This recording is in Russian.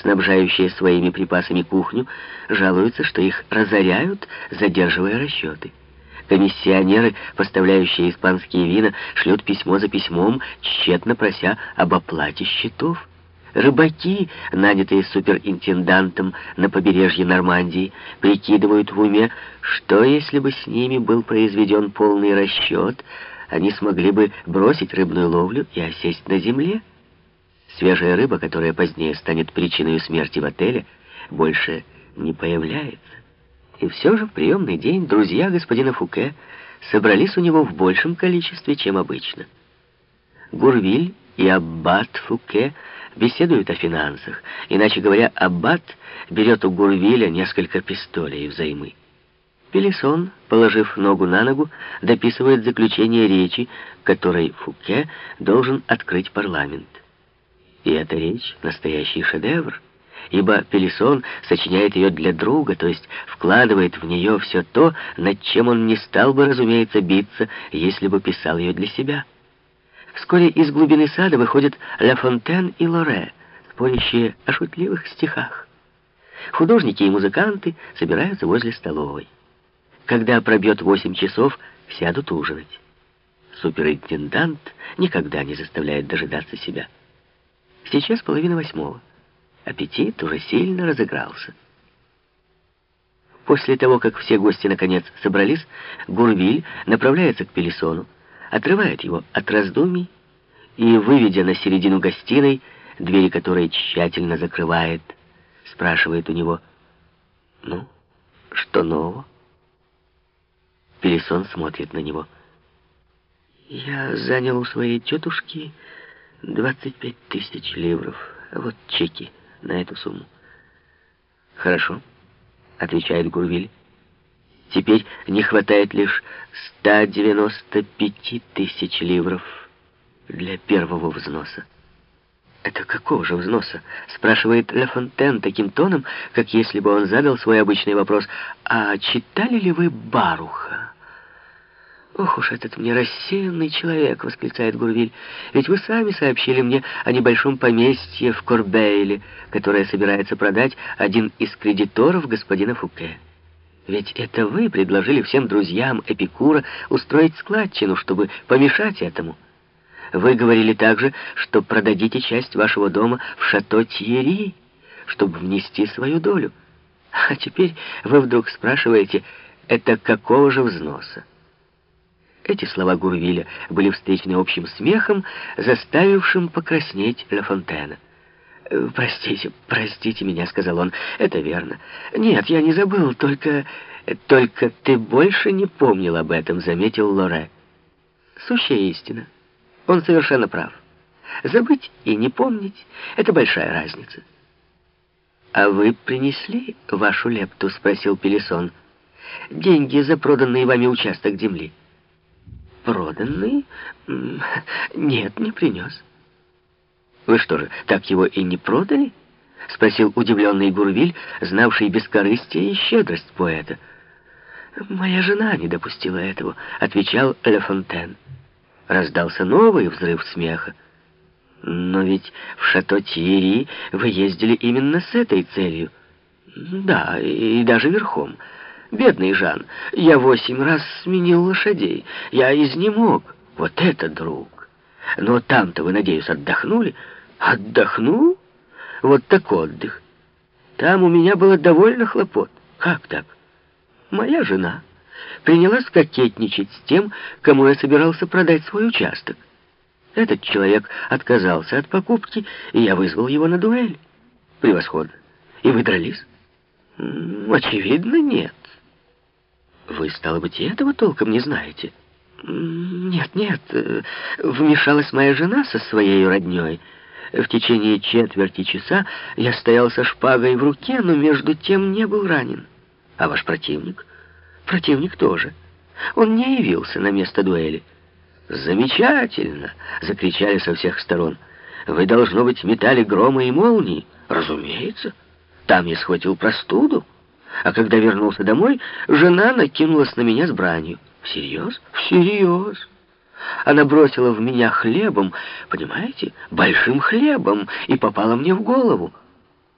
снабжающие своими припасами кухню, жалуются, что их разоряют, задерживая расчеты. Комиссионеры, поставляющие испанские вина, шлют письмо за письмом, тщетно прося об оплате счетов. Рыбаки, нанятые суперинтендантом на побережье Нормандии, прикидывают в уме, что если бы с ними был произведен полный расчет, они смогли бы бросить рыбную ловлю и осесть на земле. Свежая рыба, которая позднее станет причиной смерти в отеле, больше не появляется. И все же в приемный день друзья господина Фуке собрались у него в большем количестве, чем обычно. Гурвиль и Аббат Фуке беседуют о финансах. Иначе говоря, Аббат берет у Гурвиля несколько пистолей взаймы. Пелесон, положив ногу на ногу, дописывает заключение речи, которой Фуке должен открыть парламент. И эта речь — настоящий шедевр, ибо Пелесон сочиняет ее для друга, то есть вкладывает в нее все то, над чем он не стал бы, разумеется, биться, если бы писал ее для себя. Вскоре из глубины сада выходят Ла Фонтен и Лоре, спорящие о шутливых стихах. Художники и музыканты собираются возле столовой. Когда пробьет восемь часов, сядут ужинать. Суперинтендант никогда не заставляет дожидаться себя. Сейчас половина восьмого. Аппетит уже сильно разыгрался. После того, как все гости наконец собрались, Гурвиль направляется к Пелесону, отрывает его от раздумий и, выведя на середину гостиной, двери которой тщательно закрывает, спрашивает у него, «Ну, что нового?» Пелесон смотрит на него. «Я занял у своей тетушки 25 тысяч ливров. Вот чеки на эту сумму». «Хорошо», — отвечает Гурвиль. «Теперь не хватает лишь 195 тысяч ливров для первого взноса». «Это какого же взноса?» — спрашивает Ля Фонтен таким тоном, как если бы он задал свой обычный вопрос. «А читали ли вы Баруха?» «Ох уж этот мне рассеянный человек!» — восклицает Гурвиль. «Ведь вы сами сообщили мне о небольшом поместье в Корбейле, которое собирается продать один из кредиторов господина Фуке. Ведь это вы предложили всем друзьям Эпикура устроить складчину, чтобы помешать этому». Вы говорили также, что продадите часть вашего дома в шато Тьерри, чтобы внести свою долю. А теперь вы вдруг спрашиваете, это какого же взноса? Эти слова Гурвиля были встречены общим смехом, заставившим покраснеть Ля Фонтена. «Э, «Простите, простите меня», — сказал он, — «это верно. Нет, я не забыл, только... Только ты больше не помнил об этом», — заметил Лоре. «Сущая истина». Он совершенно прав. Забыть и не помнить — это большая разница. «А вы принесли вашу лепту?» — спросил Пелесон. «Деньги за проданный вами участок земли». «Проданный? Нет, не принес». «Вы что же, так его и не продали?» — спросил удивленный Гурвиль, знавший бескорыстие и щедрость поэта. «Моя жена не допустила этого», — отвечал Ле Фонтен. Раздался новый взрыв смеха. Но ведь в шато Тьерри вы ездили именно с этой целью. Да, и даже верхом. Бедный Жан, я восемь раз сменил лошадей. Я изнемог. Вот это друг. Но там-то вы, надеюсь, отдохнули? Отдохнул? Вот так отдых. Там у меня было довольно хлопот. Как так? Моя жена принялась кокетничать с тем, кому я собирался продать свой участок. Этот человек отказался от покупки, и я вызвал его на дуэль. Превосходно. И вы дрались? Очевидно, нет. Вы, стало быть, и этого толком не знаете? Нет, нет. Э, вмешалась моя жена со своей роднёй. В течение четверти часа я стоял со шпагой в руке, но между тем не был ранен. А ваш противник? Противник тоже. Он не явился на место дуэли. «Замечательно!» — закричали со всех сторон. «Вы, должно быть, метали громы и молнии?» «Разумеется. Там я схватил простуду. А когда вернулся домой, жена накинулась на меня с бранью. Всерьез? Всерьез!» Она бросила в меня хлебом, понимаете, большим хлебом, и попала мне в голову.